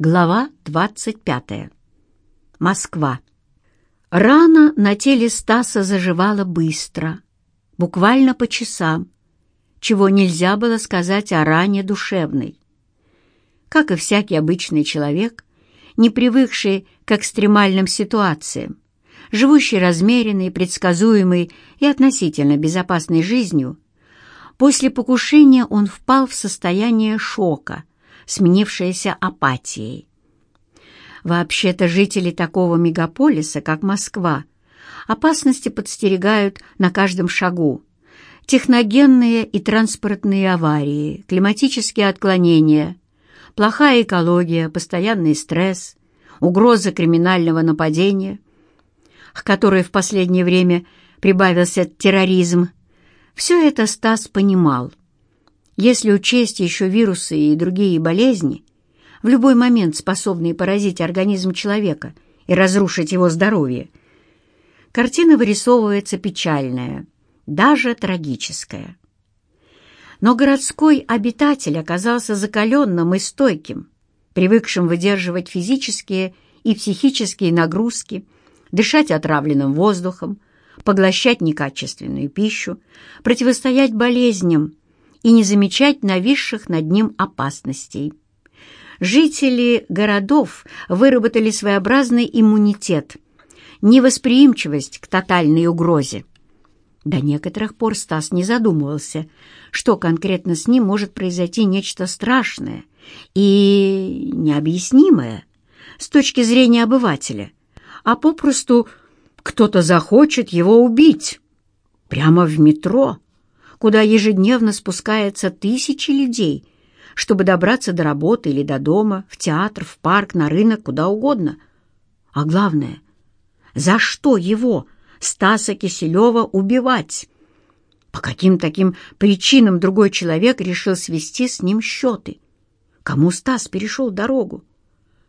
Глава 25. Москва. Рана на теле Стаса заживала быстро, буквально по часам, чего нельзя было сказать о ране душевной. Как и всякий обычный человек, не привыкший к экстремальным ситуациям, живущий размеренной, предсказуемой и относительно безопасной жизнью, после покушения он впал в состояние шока, сменившаяся апатией. Вообще-то жители такого мегаполиса, как Москва, опасности подстерегают на каждом шагу. Техногенные и транспортные аварии, климатические отклонения, плохая экология, постоянный стресс, угроза криминального нападения, к которой в последнее время прибавился терроризм. Все это Стас понимал. Если учесть еще вирусы и другие болезни, в любой момент способные поразить организм человека и разрушить его здоровье, картина вырисовывается печальная, даже трагическая. Но городской обитатель оказался закаленным и стойким, привыкшим выдерживать физические и психические нагрузки, дышать отравленным воздухом, поглощать некачественную пищу, противостоять болезням, и не замечать нависших над ним опасностей. Жители городов выработали своеобразный иммунитет, невосприимчивость к тотальной угрозе. До некоторых пор Стас не задумывался, что конкретно с ним может произойти нечто страшное и необъяснимое с точки зрения обывателя, а попросту кто-то захочет его убить прямо в метро куда ежедневно спускается тысячи людей, чтобы добраться до работы или до дома, в театр, в парк, на рынок, куда угодно. А главное, за что его, Стаса Киселева, убивать? По каким таким причинам другой человек решил свести с ним счеты? Кому Стас перешел дорогу?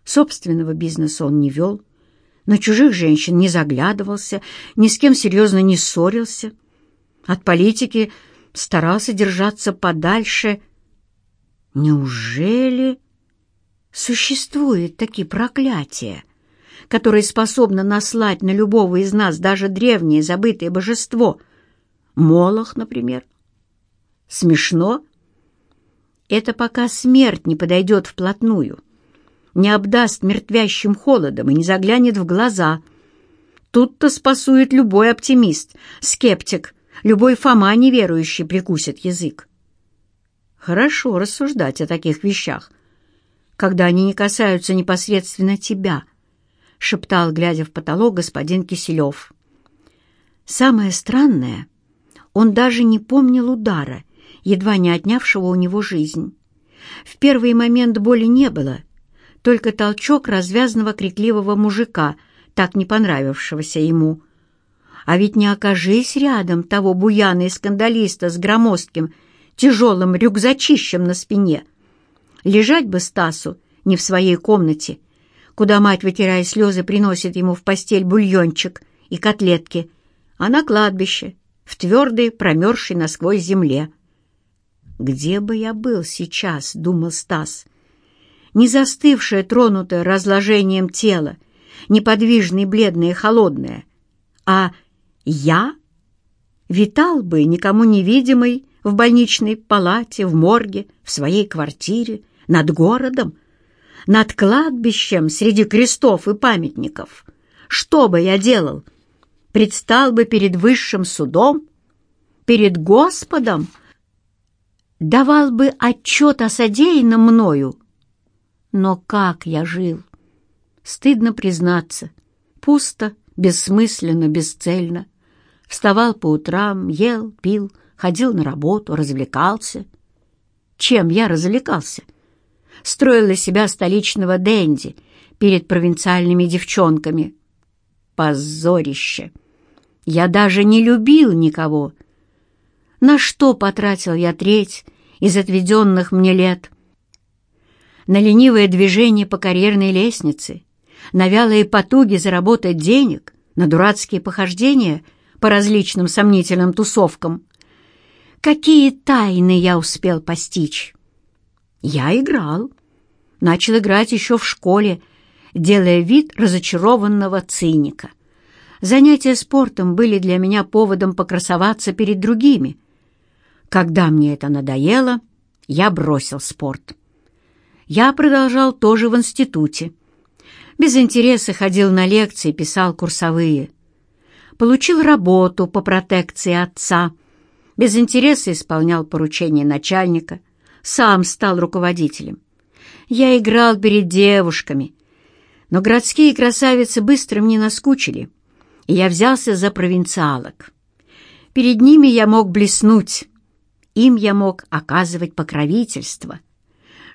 Собственного бизнеса он не вел, на чужих женщин не заглядывался, ни с кем серьезно не ссорился. От политики старался держаться подальше. Неужели существуют такие проклятия, которые способны наслать на любого из нас даже древнее забытое божество? Молох, например. Смешно? Это пока смерть не подойдет вплотную, не обдаст мертвящим холодом и не заглянет в глаза. Тут-то спасует любой оптимист, скептик — Любой Фома неверующий прикусит язык. Хорошо рассуждать о таких вещах, когда они не касаются непосредственно тебя, шептал, глядя в потолок, господин Киселев. Самое странное, он даже не помнил удара, едва не отнявшего у него жизнь. В первый момент боли не было, только толчок развязного крикливого мужика, так не понравившегося ему, а ведь не окажись рядом того буяна и скандалиста с громоздким, тяжелым рюкзачищем на спине. Лежать бы Стасу не в своей комнате, куда мать, вытирая слезы, приносит ему в постель бульончик и котлетки, а на кладбище, в твердой, промерзшей насквозь земле. «Где бы я был сейчас?» — думал Стас. Не застывшее, тронутое разложением тело, неподвижное, бледное холодное, а я витал бы, никому невидимый, в больничной палате, в морге, в своей квартире, над городом, над кладбищем среди крестов и памятников. Что бы я делал? Предстал бы перед высшим судом, перед Господом, давал бы отчет о содеянном мною. Но как я жил? Стыдно признаться. Пусто, бессмысленно, бесцельно. Вставал по утрам, ел, пил, ходил на работу, развлекался. Чем я развлекался? Строил из себя столичного денди перед провинциальными девчонками. Позорище! Я даже не любил никого. На что потратил я треть из отведенных мне лет? На ленивое движение по карьерной лестнице — на вялые потуги заработать денег, на дурацкие похождения по различным сомнительным тусовкам. Какие тайны я успел постичь? Я играл, начал играть еще в школе, делая вид разочарованного циника. Занятия спортом были для меня поводом покрасоваться перед другими. Когда мне это надоело, я бросил спорт. Я продолжал тоже в институте. Без интереса ходил на лекции, писал курсовые. Получил работу по протекции отца. Без интереса исполнял поручения начальника. Сам стал руководителем. Я играл перед девушками. Но городские красавицы быстро мне наскучили, и я взялся за провинциалок. Перед ними я мог блеснуть, им я мог оказывать покровительство.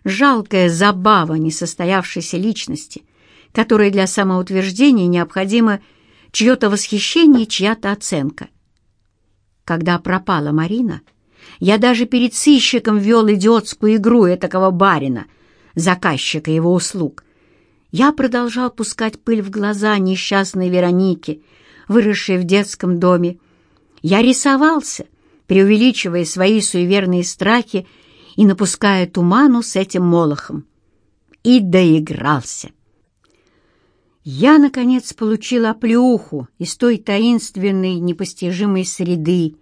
Жалкая забава несостоявшейся личности, которой для самоутверждения необходимо чье-то восхищение чья-то оценка. Когда пропала Марина, я даже перед сыщиком вел идиотскую игру этакого барина, заказчика его услуг. Я продолжал пускать пыль в глаза несчастной Веронике, выросшей в детском доме. Я рисовался, преувеличивая свои суеверные страхи и напуская туману с этим молохом. И доигрался. Я, наконец, получил оплеуху из той таинственной, непостижимой среды,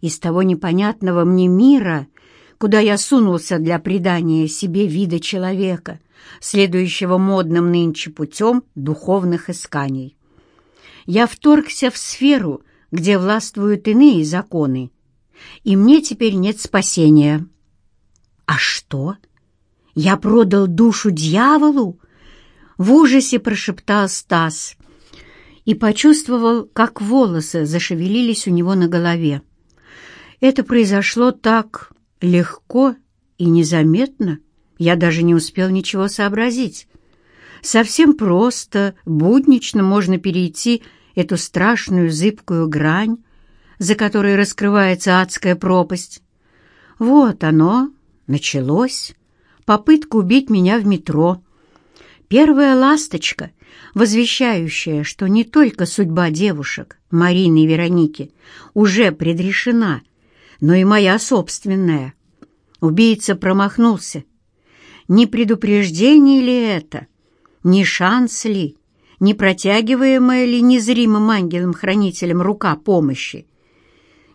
из того непонятного мне мира, куда я сунулся для придания себе вида человека, следующего модным нынче путем духовных исканий. Я вторгся в сферу, где властвуют иные законы, и мне теперь нет спасения. А что? Я продал душу дьяволу? В ужасе прошептал Стас и почувствовал, как волосы зашевелились у него на голове. Это произошло так легко и незаметно, я даже не успел ничего сообразить. Совсем просто, буднично можно перейти эту страшную зыбкую грань, за которой раскрывается адская пропасть. Вот оно, началось. Попытка убить меня в метро. Первая ласточка, возвещающая, что не только судьба девушек, Марины и Вероники, уже предрешена, но и моя собственная. Убийца промахнулся. Не предупреждение ли это? Не шанс ли? Не протягиваемая ли незримым ангелом-хранителем рука помощи?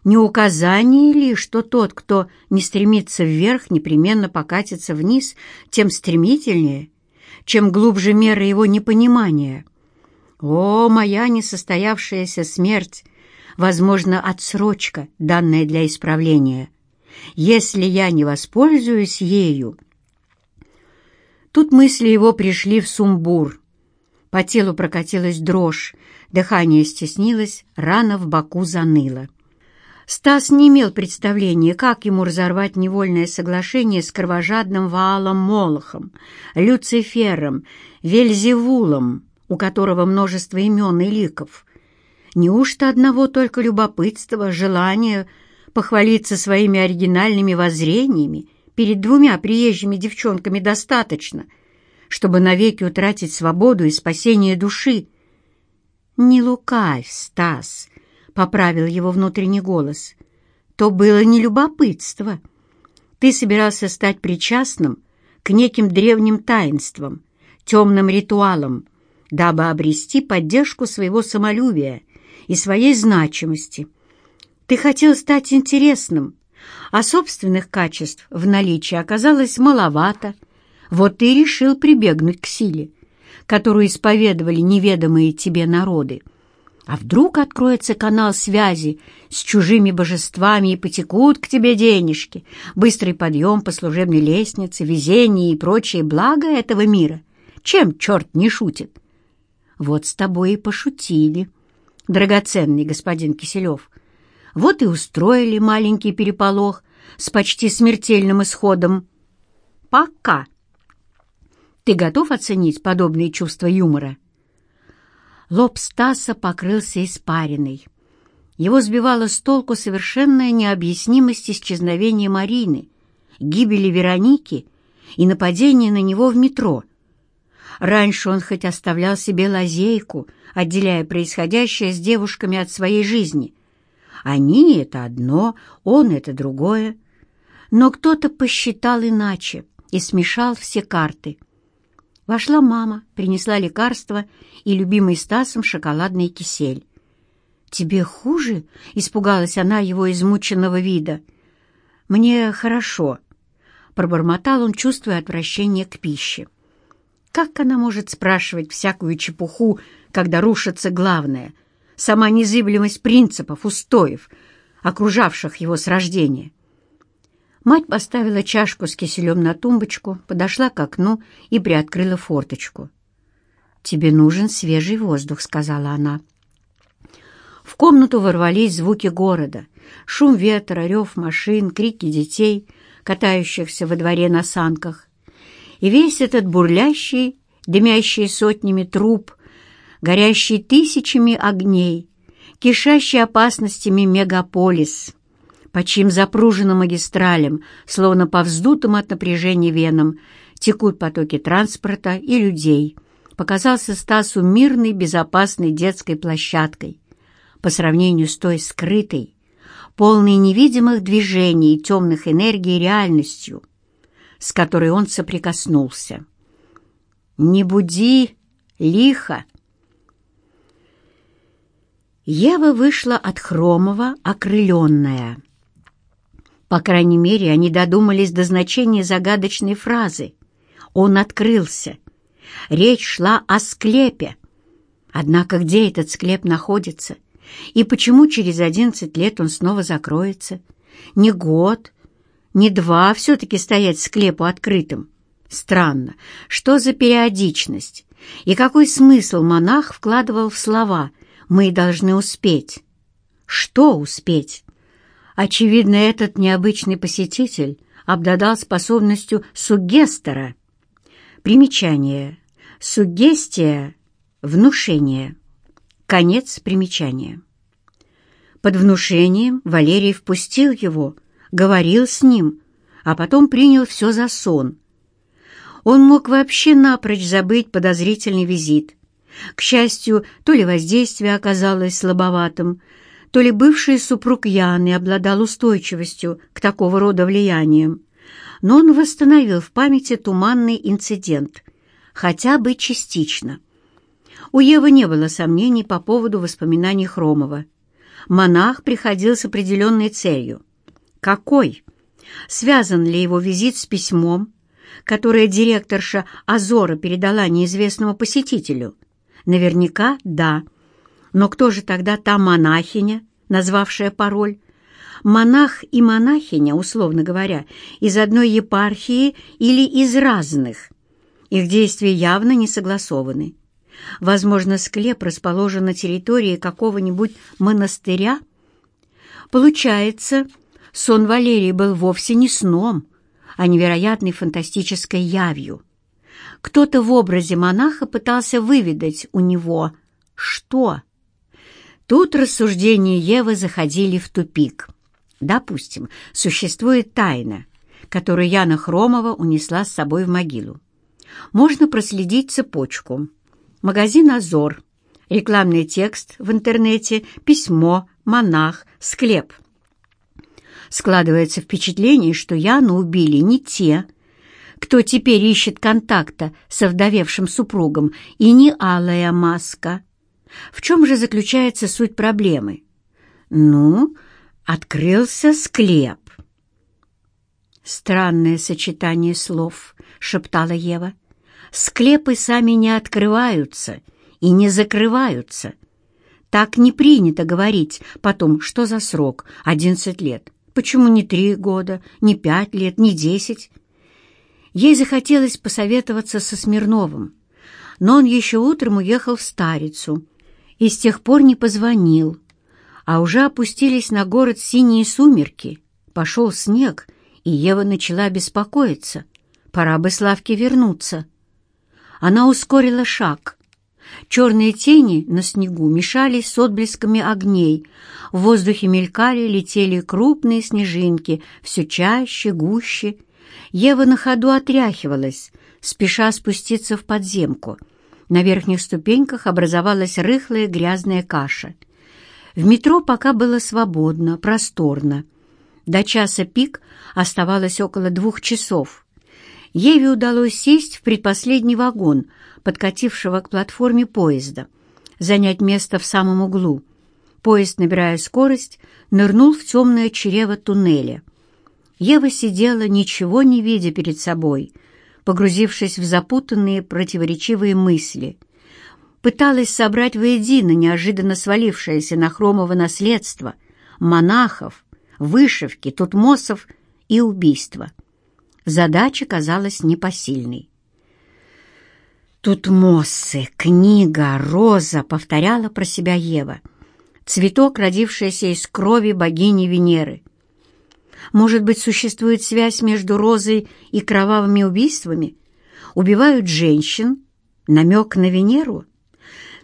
Не указание ли, что тот, кто не стремится вверх, непременно покатится вниз, тем стремительнее, чем глубже мера его непонимания? О, моя несостоявшаяся смерть! Возможно, отсрочка, данная для исправления. Если я не воспользуюсь ею... Тут мысли его пришли в сумбур. По телу прокатилась дрожь, дыхание стеснилось, рана в боку заныла. Стас не имел представления, как ему разорвать невольное соглашение с кровожадным Ваалом Молохом, Люцифером, Вельзевулом, у которого множество имен и ликов. Неужто одного только любопытства, желания похвалиться своими оригинальными воззрениями перед двумя приезжими девчонками достаточно, чтобы навеки утратить свободу и спасение души? «Не лукавь, Стас!» — поправил его внутренний голос. «То было не любопытство. Ты собирался стать причастным к неким древним таинствам, темным ритуалам, дабы обрести поддержку своего самолюбия и своей значимости. Ты хотел стать интересным, а собственных качеств в наличии оказалось маловато. Вот ты решил прибегнуть к силе, которую исповедовали неведомые тебе народы. А вдруг откроется канал связи с чужими божествами и потекут к тебе денежки, быстрый подъем по служебной лестнице, везение и прочие блага этого мира? Чем черт не шутит? Вот с тобой и пошутили, драгоценный господин Киселев. Вот и устроили маленький переполох с почти смертельным исходом. Пока. Ты готов оценить подобные чувства юмора? Лоб Стаса покрылся испариной. Его сбивала с толку совершенная необъяснимость исчезновения Марины, гибели Вероники и нападения на него в метро. Раньше он хоть оставлял себе лазейку, отделяя происходящее с девушками от своей жизни. Они — это одно, он — это другое. Но кто-то посчитал иначе и смешал все карты. Вошла мама, принесла лекарство и любимый Стасом шоколадный кисель. «Тебе хуже?» — испугалась она его измученного вида. «Мне хорошо», — пробормотал он, чувствуя отвращение к пище. Как она может спрашивать всякую чепуху, когда рушится главное — сама незыблемость принципов, устоев, окружавших его с рождения? Мать поставила чашку с киселем на тумбочку, подошла к окну и приоткрыла форточку. «Тебе нужен свежий воздух», — сказала она. В комнату ворвались звуки города. Шум ветра, рев машин, крики детей, катающихся во дворе на санках. И весь этот бурлящий, дымящий сотнями труб, горящий тысячами огней, кишащий опасностями мегаполис — по чьим запруженным магистралям, словно по вздутым от напряжения венам, текут потоки транспорта и людей, показался Стасу мирной, безопасной детской площадкой по сравнению с той скрытой, полной невидимых движений и темных энергий реальностью, с которой он соприкоснулся. «Не буди, лихо!» Ева вышла от Хромова окрыленная. По крайней мере, они додумались до значения загадочной фразы. Он открылся. Речь шла о склепе. Однако где этот склеп находится? И почему через одиннадцать лет он снова закроется? Не год, не два все-таки стоять склепу открытым. Странно, что за периодичность? И какой смысл монах вкладывал в слова «мы должны успеть»? Что успеть? Очевидно, этот необычный посетитель обладал способностью сугестора. Примечание. Сугестия — внушение. Конец примечания. Под внушением Валерий впустил его, говорил с ним, а потом принял все за сон. Он мог вообще напрочь забыть подозрительный визит. К счастью, то ли воздействие оказалось слабоватым, то ли бывший супруг Яны обладал устойчивостью к такого рода влияниям, но он восстановил в памяти туманный инцидент, хотя бы частично. У Евы не было сомнений по поводу воспоминаний Хромова. Монах приходил с определенной целью. Какой? Связан ли его визит с письмом, которое директорша Азора передала неизвестному посетителю? Наверняка да. Но кто же тогда та монахиня, назвавшая пароль? Монах и монахиня, условно говоря, из одной епархии или из разных. Их действия явно не согласованы. Возможно, склеп расположен на территории какого-нибудь монастыря? Получается, сон Валерии был вовсе не сном, а невероятной фантастической явью. Кто-то в образе монаха пытался выведать у него что? Тут рассуждения Евы заходили в тупик. Допустим, существует тайна, которую Яна Хромова унесла с собой в могилу. Можно проследить цепочку. Магазин «Азор», рекламный текст в интернете, письмо, монах, склеп. Складывается впечатление, что Яну убили не те, кто теперь ищет контакта с овдовевшим супругом, и не алая маска, в чем же заключается суть проблемы? Ну, открылся склеп. «Странное сочетание слов», — шептала Ева. «Склепы сами не открываются и не закрываются. Так не принято говорить потом, что за срок, одиннадцать лет. Почему не три года, не пять лет, не десять?» Ей захотелось посоветоваться со Смирновым, но он еще утром уехал в Старицу, и с тех пор не позвонил. А уже опустились на город синие сумерки, пошел снег, и Ева начала беспокоиться. Пора бы Славке вернуться. Она ускорила шаг. Черные тени на снегу мешались с отблесками огней. В воздухе мелькали, летели крупные снежинки, все чаще, гуще. Ева на ходу отряхивалась, спеша спуститься в подземку — на верхних ступеньках образовалась рыхлая грязная каша. В метро пока было свободно, просторно. До часа пик оставалось около двух часов. Еве удалось сесть в предпоследний вагон, подкатившего к платформе поезда, занять место в самом углу. Поезд, набирая скорость, нырнул в темное чрево туннеля. Ева сидела, ничего не видя перед собой, погрузившись в запутанные противоречивые мысли. Пыталась собрать воедино неожиданно свалившееся на Хромово наследство, монахов, вышивки, тутмосов и убийства. Задача казалась непосильной. «Тутмосы, книга, роза», — повторяла про себя Ева. «Цветок, родившийся из крови богини Венеры». Может быть, существует связь между розой и кровавыми убийствами? Убивают женщин? Намек на Венеру?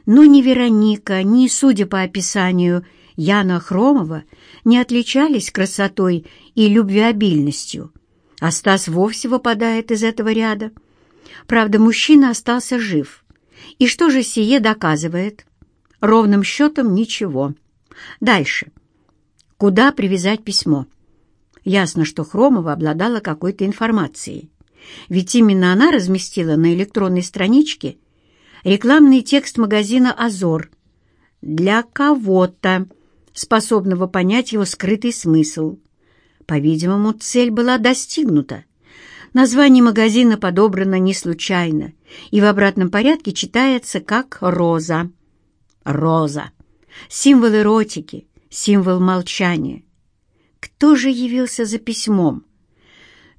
Но ни Вероника, ни, судя по описанию, Яна Хромова не отличались красотой и любвеобильностью а Стас вовсе выпадает из этого ряда. Правда, мужчина остался жив. И что же сие доказывает? Ровным счетом ничего. Дальше. Куда привязать письмо? Ясно, что Хромова обладала какой-то информацией. Ведь именно она разместила на электронной страничке рекламный текст магазина «Азор» для кого-то, способного понять его скрытый смысл. По-видимому, цель была достигнута. Название магазина подобрано не случайно и в обратном порядке читается как «Роза». Роза. Символ эротики, символ молчания. Кто же явился за письмом?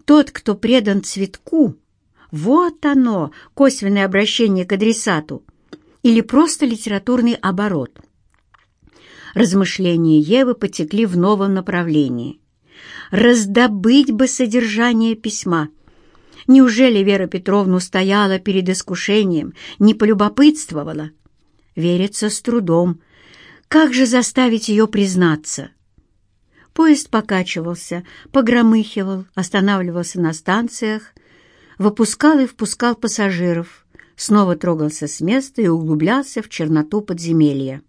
Тот, кто предан цветку. Вот оно, косвенное обращение к адресату. Или просто литературный оборот. Размышления Евы потекли в новом направлении раздобыть бы содержание письма. Неужели Вера Петровна стояла перед искушением, не полюбопытствовала? Верится с трудом. Как же заставить ее признаться? Поезд покачивался, погромыхивал, останавливался на станциях, выпускал и впускал пассажиров, снова трогался с места и углублялся в черноту подземелья.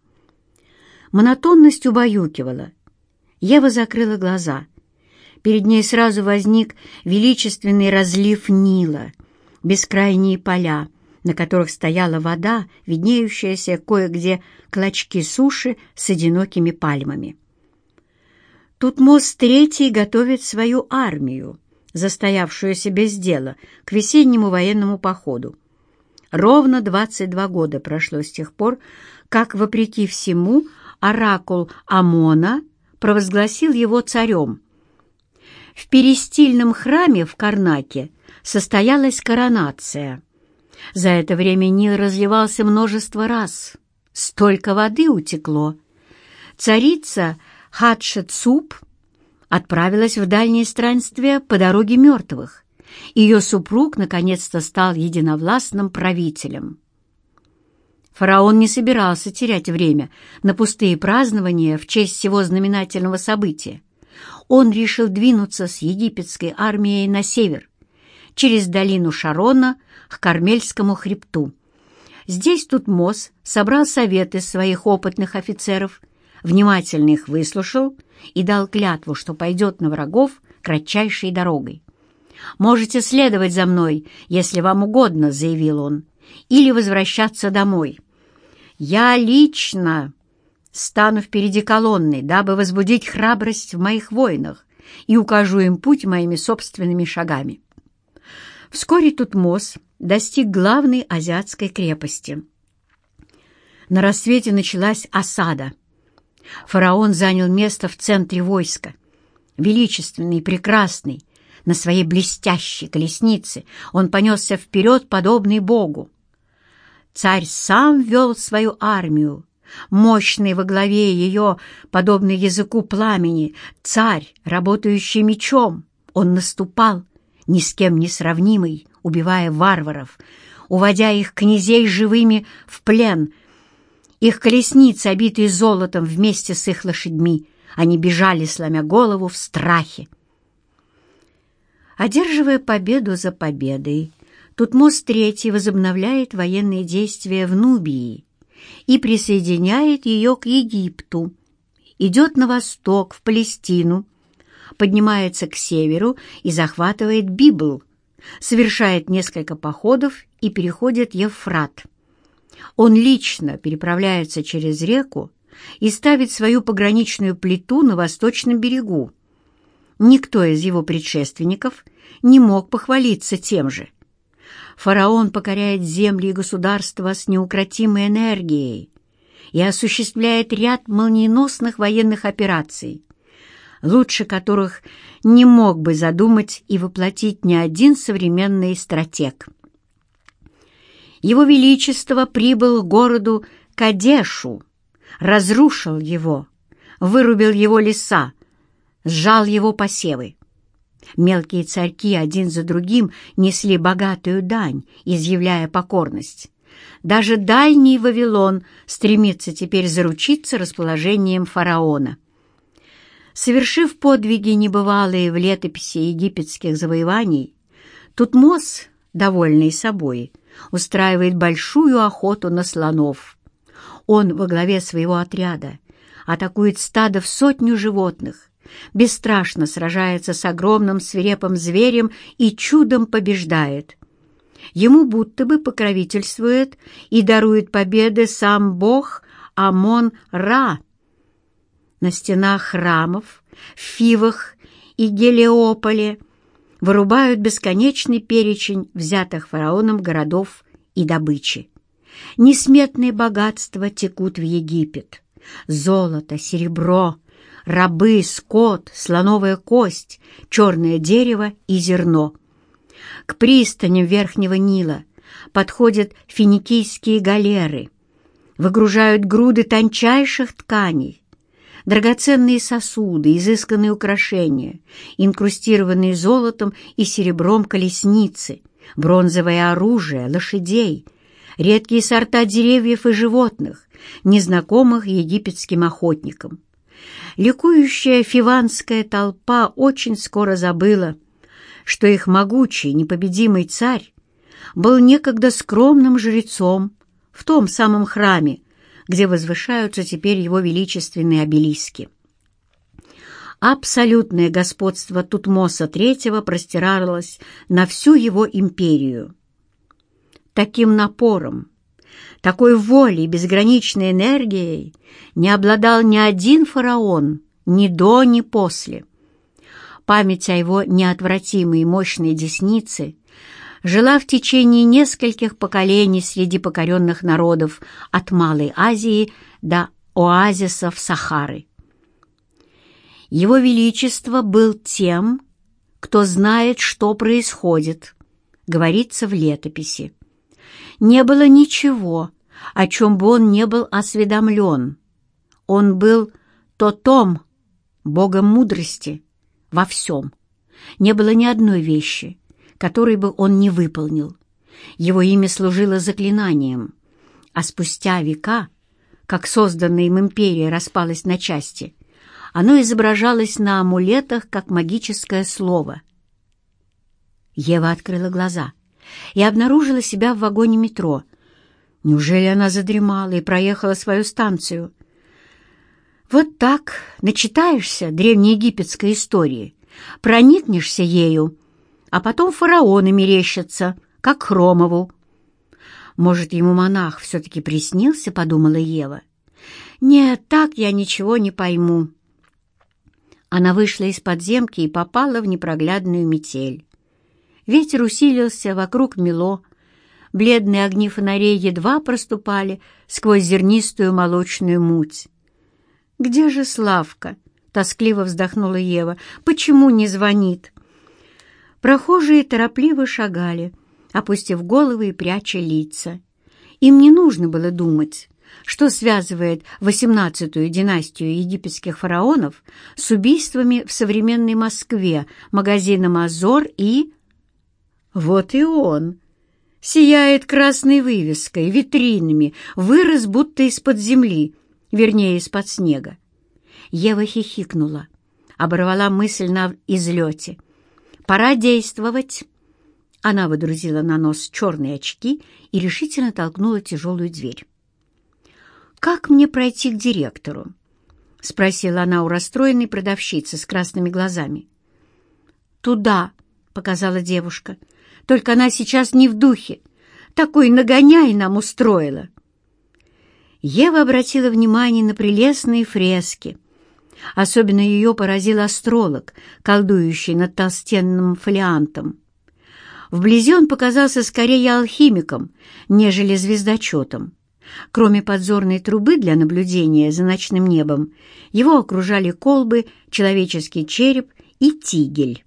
Монотонность убаюкивала. Ева закрыла глаза. Перед ней сразу возник величественный разлив Нила, бескрайние поля, на которых стояла вода, виднеющаяся кое-где клочки суши с одинокими пальмами. Тут мост третий готовит свою армию, застоявшуюся без дела, к весеннему военному походу. Ровно 22 года прошло с тех пор, как, вопреки всему, оракул Амона провозгласил его царем, в перестильном храме в Карнаке состоялась коронация. За это время Нил разливался множество раз. Столько воды утекло. Царица Хатшетсуп отправилась в дальнее странствие по дороге мертвых. Ее супруг наконец-то стал единовластным правителем. Фараон не собирался терять время на пустые празднования в честь всего знаменательного события он решил двинуться с египетской армией на север, через долину Шарона к Кармельскому хребту. Здесь Тутмос собрал советы своих опытных офицеров, внимательно их выслушал и дал клятву, что пойдет на врагов кратчайшей дорогой. «Можете следовать за мной, если вам угодно», — заявил он, — «или возвращаться домой. Я лично Стану впереди колонны, дабы возбудить храбрость в моих воинах и укажу им путь моими собственными шагами. Вскоре Тутмос достиг главной азиатской крепости. На рассвете началась осада. Фараон занял место в центре войска. Величественный и прекрасный, на своей блестящей колеснице он понесся вперед, подобный Богу. Царь сам вел свою армию, мощный во главе ее, подобный языку пламени, царь, работающий мечом. Он наступал, ни с кем не сравнимый, убивая варваров, уводя их князей живыми в плен. Их колесницы, обитые золотом вместе с их лошадьми, они бежали, сломя голову, в страхе. Одерживая победу за победой, Тутмос III возобновляет военные действия в Нубии, и присоединяет ее к Египту, идет на восток, в Палестину, поднимается к северу и захватывает Библ, совершает несколько походов и переходит Евфрат. Он лично переправляется через реку и ставит свою пограничную плиту на восточном берегу. Никто из его предшественников не мог похвалиться тем же. Фараон покоряет земли и государства с неукротимой энергией и осуществляет ряд молниеносных военных операций, лучше которых не мог бы задумать и воплотить ни один современный стратег. Его Величество прибыл к городу Кадешу, разрушил его, вырубил его леса, сжал его посевы. Мелкие царьки один за другим несли богатую дань, изъявляя покорность. Даже дальний Вавилон стремится теперь заручиться расположением фараона. Совершив подвиги небывалые в летописи египетских завоеваний, Тутмос, довольный собой, устраивает большую охоту на слонов. Он во главе своего отряда атакует стадо в сотню животных, бесстрашно сражается с огромным свирепым зверем и чудом побеждает. Ему будто бы покровительствует и дарует победы сам бог Амон-Ра. На стенах храмов, в Фивах и Гелиополе вырубают бесконечный перечень взятых фараоном городов и добычи. Несметные богатства текут в Египет. Золото, серебро, рабы, скот, слоновая кость, черное дерево и зерно. К пристаням Верхнего Нила подходят финикийские галеры, выгружают груды тончайших тканей, драгоценные сосуды, изысканные украшения, инкрустированные золотом и серебром колесницы, бронзовое оружие, лошадей, редкие сорта деревьев и животных, незнакомых египетским охотникам. Ликующая фиванская толпа очень скоро забыла, что их могучий, непобедимый царь был некогда скромным жрецом в том самом храме, где возвышаются теперь его величественные обелиски. Абсолютное господство Тутмоса III простиралось на всю его империю. Таким напором, такой волей безграничной энергией не обладал ни один фараон ни до, ни после. Память о его неотвратимой и мощной деснице жила в течение нескольких поколений среди покоренных народов от Малой Азии до оазисов Сахары. Его Величество был тем, кто знает, что происходит, говорится в летописи. Не было ничего, о чем бы он не был осведомлен. Он был Тотом, богом мудрости, во всем. Не было ни одной вещи, которой бы он не выполнил. Его имя служило заклинанием, а спустя века, как созданная им империя распалась на части, оно изображалось на амулетах как магическое слово. Ева открыла глаза и обнаружила себя в вагоне метро. Неужели она задремала и проехала свою станцию? Вот так начитаешься древнеегипетской истории, проникнешься ею, а потом фараоны мерещатся, как Хромову. Может, ему монах все-таки приснился, подумала Ева. Нет, так я ничего не пойму. Она вышла из подземки и попала в непроглядную метель. Ветер усилился, вокруг мело. Бледные огни фонарей едва проступали сквозь зернистую молочную муть. «Где же Славка?» — тоскливо вздохнула Ева. «Почему не звонит?» Прохожие торопливо шагали, опустив головы и пряча лица. Им не нужно было думать, что связывает восемнадцатую династию египетских фараонов с убийствами в современной Москве, магазином «Азор» и... Вот и он! Сияет красной вывеской, витринами, вырос будто из-под земли, вернее, из-под снега. Ева хихикнула, оборвала мысль на излете. «Пора действовать!» Она выдрузила на нос черные очки и решительно толкнула тяжелую дверь. «Как мне пройти к директору?» — спросила она у расстроенной продавщицы с красными глазами. «Туда», — показала девушка, только она сейчас не в духе. Такой нагоняй нам устроила. Ева обратила внимание на прелестные фрески. Особенно ее поразил астролог, колдующий над толстенным фолиантом. Вблизи он показался скорее алхимиком, нежели звездочетом. Кроме подзорной трубы для наблюдения за ночным небом, его окружали колбы, человеческий череп и тигель.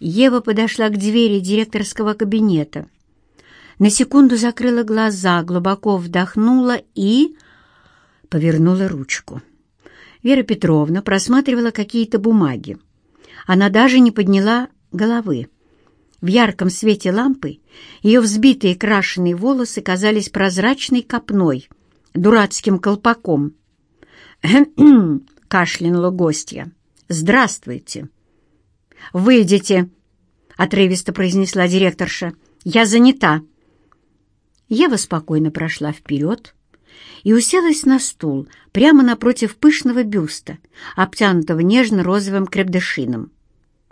Ева подошла к двери директорского кабинета. На секунду закрыла глаза, глубоко вдохнула и... повернула ручку. Вера Петровна просматривала какие-то бумаги. Она даже не подняла головы. В ярком свете лампы ее взбитые крашеные волосы казались прозрачной копной, дурацким колпаком. Кашлянула гостья. «Здравствуйте!» «Выйдите!» — отрывисто произнесла директорша. «Я занята!» Ева спокойно прошла вперед и уселась на стул прямо напротив пышного бюста, обтянутого нежно-розовым крепдышином.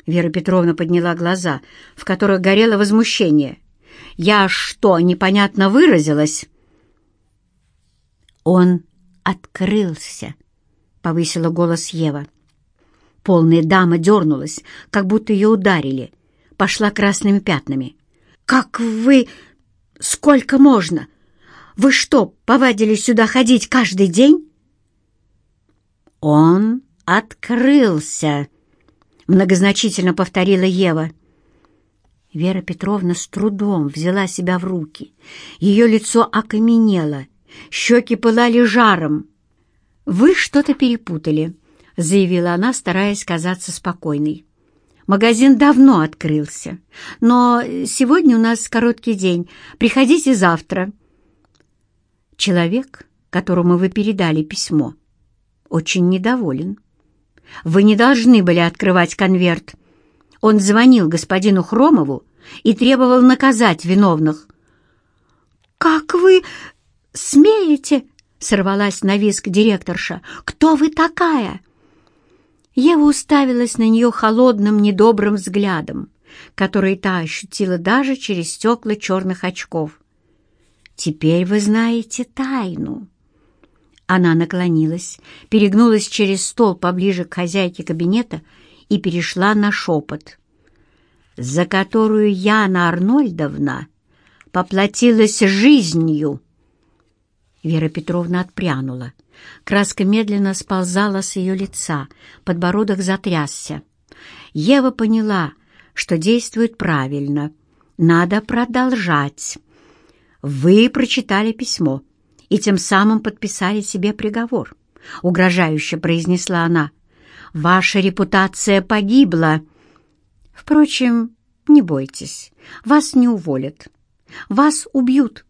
Вера Петровна подняла глаза, в которых горело возмущение. «Я что, непонятно выразилась?» «Он открылся», — повысила голос Ева. Полная дама дернулась, как будто ее ударили, пошла красными пятнами. «Как вы... Сколько можно? Вы что, повадились сюда ходить каждый день?» «Он открылся», — многозначительно повторила Ева. Вера Петровна с трудом взяла себя в руки. Ее лицо окаменело, щеки пылали жаром. «Вы что-то перепутали», — заявила она, стараясь казаться спокойной. «Магазин давно открылся, но сегодня у нас короткий день. Приходите завтра». Человек, которому вы передали письмо, очень недоволен. Вы не должны были открывать конверт. Он звонил господину Хромову и требовал наказать виновных. «Как вы смеете?» — сорвалась на виск директорша. «Кто вы такая?» Ева уставилась на нее холодным, недобрым взглядом, который та ощутила даже через стекла черных очков. «Теперь вы знаете тайну». Она наклонилась, перегнулась через стол поближе к хозяйке кабинета и перешла на шепот, за которую Яна Арнольдовна поплатилась жизнью. Вера Петровна отпрянула. Краска медленно сползала с ее лица, подбородок затрясся. Ева поняла, что действует правильно. Надо продолжать. Вы прочитали письмо и тем самым подписали себе приговор, — угрожающе произнесла она. «Ваша репутация погибла. Впрочем, не бойтесь, вас не уволят. Вас убьют.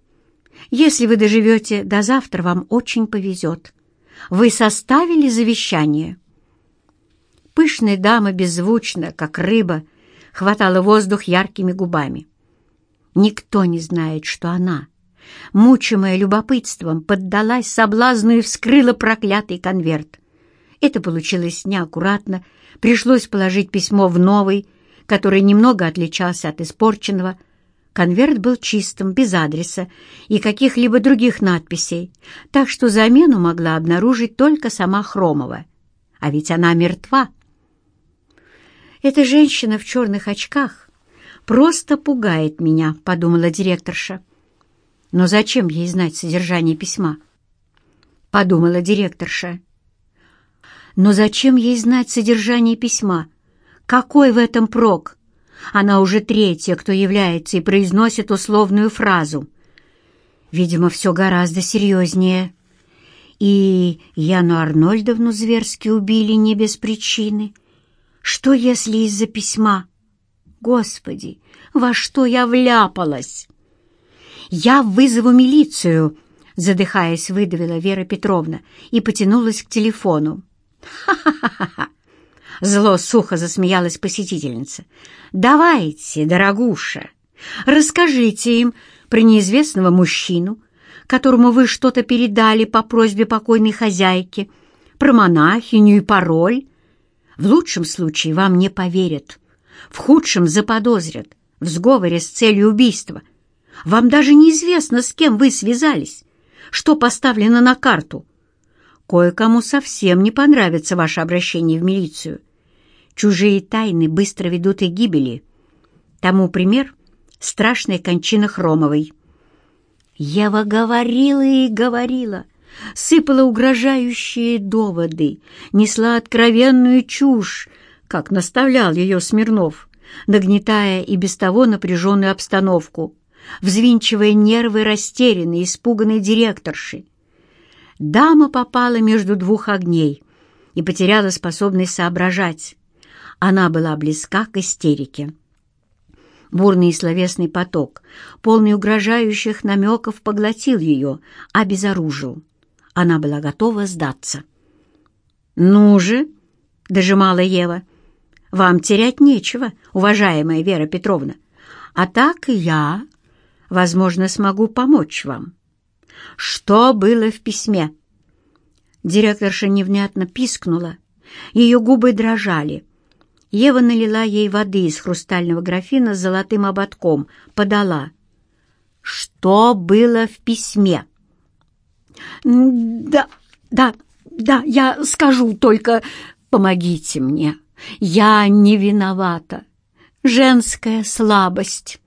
Если вы доживете до завтра, вам очень повезет. Вы составили завещание». Пышная дама беззвучно, как рыба, хватала воздух яркими губами. Никто не знает, что она, мучимая любопытством, поддалась соблазну и вскрыла проклятый конверт. Это получилось неаккуратно, пришлось положить письмо в новый, который немного отличался от испорченного. Конверт был чистым, без адреса и каких-либо других надписей, так что замену могла обнаружить только сама Хромова. А ведь она мертва. Эта женщина в черных очках просто пугает меня», — подумала директорша. «Но зачем ей знать содержание письма?» — подумала директорша. «Но зачем ей знать содержание письма? Какой в этом прок? Она уже третья, кто является и произносит условную фразу. Видимо, все гораздо серьезнее. И Яну Арнольдовну зверски убили не без причины. Что, если из-за письма?» Господи, во что я вляпалась? Я вызову милицию, задыхаясь, выдавила Вера Петровна и потянулась к телефону. Ха-ха-ха! Зло сухо засмеялась посетительница. «Давайте, дорогуша, расскажите им про неизвестного мужчину, которому вы что-то передали по просьбе покойной хозяйки, про монахиню и пароль. В лучшем случае вам не поверят, в худшем заподозрят, в сговоре с целью убийства. Вам даже неизвестно, с кем вы связались, что поставлено на карту. Кое-кому совсем не понравится ваше обращение в милицию. Чужие тайны быстро ведут и гибели. Тому пример — страшная кончина Хромовой. Ева говорила и говорила, сыпала угрожающие доводы, несла откровенную чушь, как наставлял ее Смирнов, нагнетая и без того напряженную обстановку, взвинчивая нервы растерянной, испуганной директорши. Дама попала между двух огней и потеряла способность соображать. Она была близка к истерике. Бурный словесный поток, полный угрожающих намеков, поглотил ее, обезоружил. Она была готова сдаться. «Ну же!» — дожимала Ева. «Вам терять нечего, уважаемая Вера Петровна. А так я, возможно, смогу помочь вам». «Что было в письме?» Директорша невнятно пискнула. Ее губы дрожали. Ева налила ей воды из хрустального графина с золотым ободком, подала. «Что было в письме?» «Да, да, да, я скажу, только помогите мне. Я не виновата. Женская слабость».